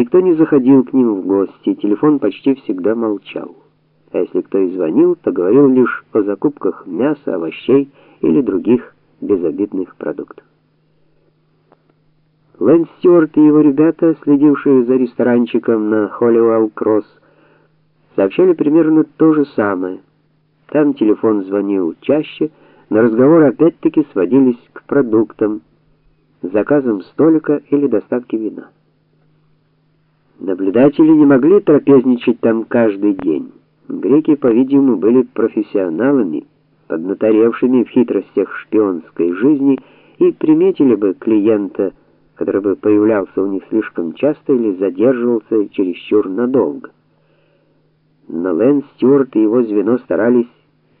Никто не заходил к ним в гости, телефон почти всегда молчал. А если кто и звонил, то говорил лишь о закупках мяса, овощей или других безобидных продуктов. Лэнс Стюарт и его ребята, следившие за ресторанчиком на Холливелл-Кросс, сообщали примерно то же самое. Там телефон звонил чаще, но разговоры опять-таки сводились к продуктам, заказам столика или доставке вина. Наблюдатели не могли трапезничать там каждый день. Греки, по-видимому, были профессионалами, поднаторевшими в хитростях шпионской жизни и приметили бы клиента, который бы появлялся у них слишком часто или задерживался чересчур надолго. Но Лэн Стюарт и его звено старались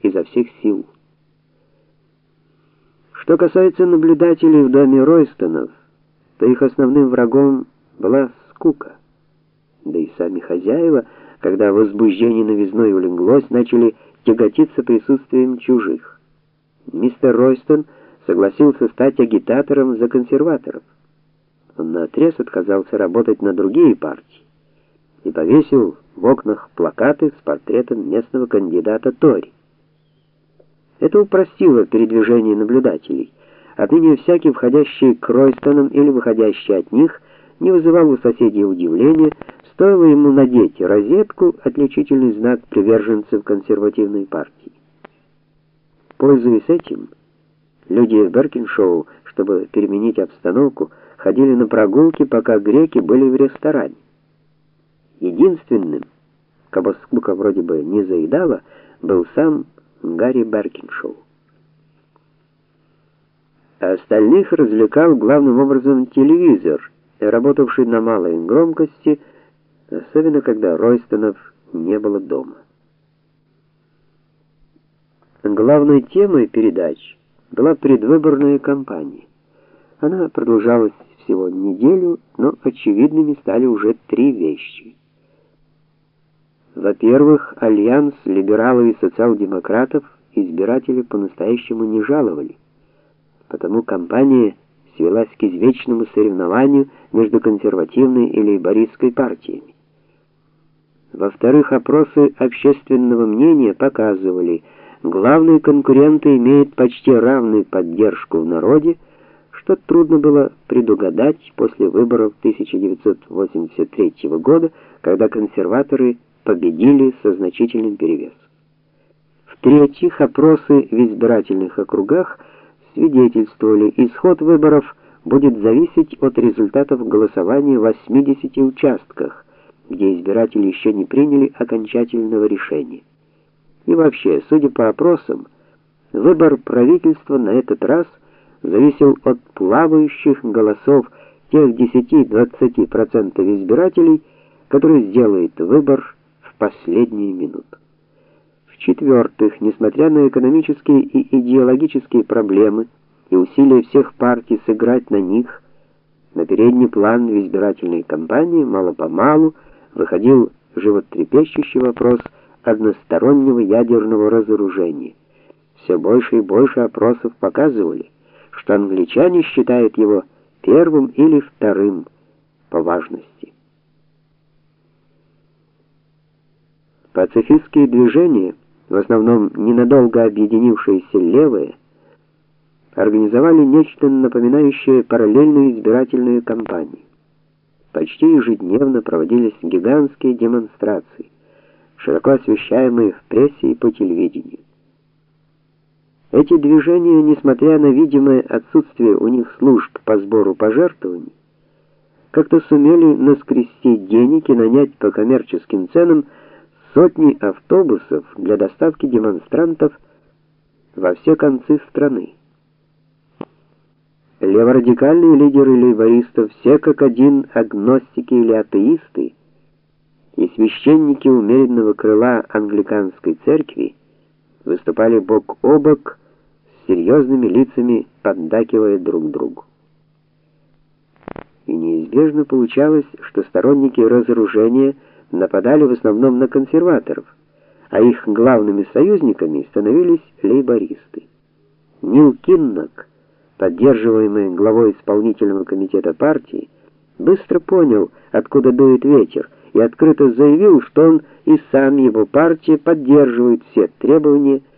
изо всех сил. Что касается наблюдателей в доме Ройстонов, то их основным врагом была скука. Да и сами хозяева, когда возбуждение новизной улеглось, начали тяготиться присутствием чужих. Мистер Ройстон согласился стать агитатором за консерваторов. Он наотрез отказался работать на другие партии и повесил в окнах плакаты с портретом местного кандидата Тори. Это упростило передвижение наблюдателей. Отныне всякий входящий к Ройстонам или выходящий от них не вызывал у соседей удивления, стоило ему надеть розетку, отличительный знак приверженцев консервативной партии. Пользуясь этим, люди в Беркиншоу, чтобы переменить обстановку, ходили на прогулки, пока греки были в ресторане. Единственным, кого скука вроде бы не заедала, был сам Гарри Беркиншоу. Остальных развлекал главным образом телевизор, работавший на малой громкости, особенно когда Ройстонов не было дома. Главной темой передач была предвыборная кампания. Она продолжалась всего неделю, но очевидными стали уже три вещи. Во-первых, альянс либералов и социал-демократов избиратели по-настоящему не жаловали. Потому кампания свелась к извечному соревнованию между консервативной и лейбористской партиями. Во-вторых, опросы общественного мнения показывали, главные конкуренты имеют почти равную поддержку в народе, что трудно было предугадать после выборов 1983 года, когда консерваторы победили со значительным перевесом. В-третьих, опросы в избирательных округах свидетельствовали, исход выборов будет зависеть от результатов голосования в 80 участках, где избиратели еще не приняли окончательного решения. И вообще, судя по опросам, выбор правительства на этот раз зависел от плавающих голосов тех 10-20% избирателей, которые сделают выбор последние минуты. В-четвертых, несмотря на экономические и идеологические проблемы и усилия всех партий сыграть на них, на передний план в избирательной кампании мало-помалу выходил животрепещущий вопрос одностороннего ядерного разоружения. Все больше и больше опросов показывали, что англичане считают его первым или вторым по важности. Пацифистские движения, в основном ненадолго объединившиеся левые, организовали нечто напоминающее параллельную избирательную кампанию. Почти ежедневно проводились гигантские демонстрации, широко освещаемые в прессе и по телевидению. Эти движения, несмотря на видимое отсутствие у них служб по сбору пожертвований, как-то сумели наскрести денег и нанять по коммерческим ценам сотни автобусов для доставки демонстрантов во все концы страны. Леворадикальные лидеры лейбористов, все как один агностики или атеисты, и священники умеренного крыла англиканской церкви выступали бок о бок с серьезными лицами, поддакивая друг другу. И неизбежно получалось, что сторонники разоружения – нападали в основном на консерваторов, а их главными союзниками становились лейбористы. Нил Киннок, поддерживаемый главой исполнительного комитета партии, быстро понял, откуда дует ветер, и открыто заявил, что он и сам его партия поддерживают все требования